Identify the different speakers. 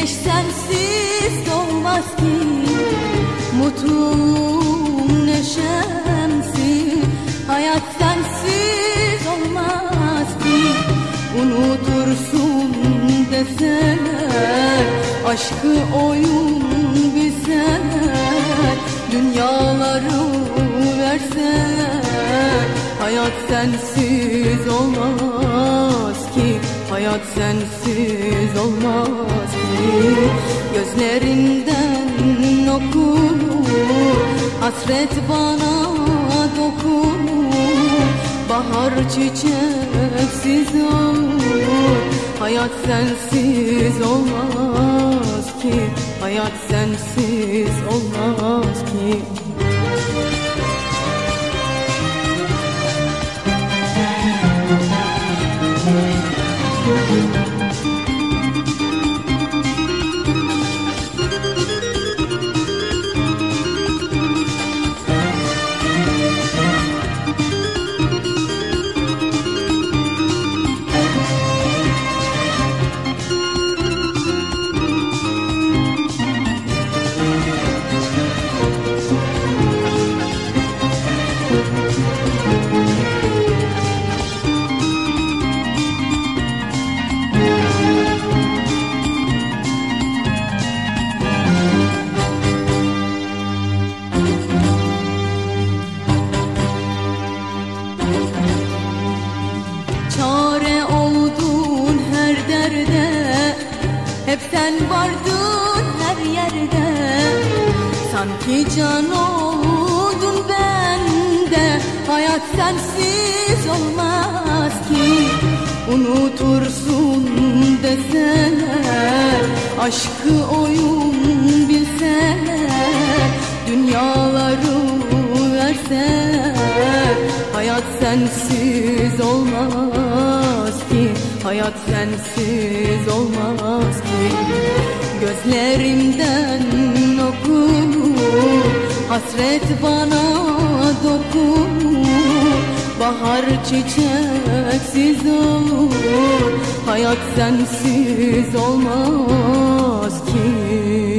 Speaker 1: Güneş sensiz doğmaz ki. Mutluluğum neşemsin Hayat sensiz olmaz ki. Unutursun deseler Aşkı oyun bilseler. Dünyaları verseler Hayat sensiz olmaz. Hayat sensiz olmaz ki. Gözlerinden okunur Hasret bana dokunur. Bahar çiçeksiz olur. Hayat sensiz olmaz ki. Hayat sensiz olmaz ki her derde Hep sen vardın her yerde. Sanki can oldun bende. Hayat sensiz olmaz ki. Unutursun deseler Aşkı oyun Hayat sensiz olmaz ki. Hayat sensiz olmaz ki. Gözlerimden okunur Hasret bana dokunur. Bahar çiçeksiz olur. Hayat sensiz olmaz ki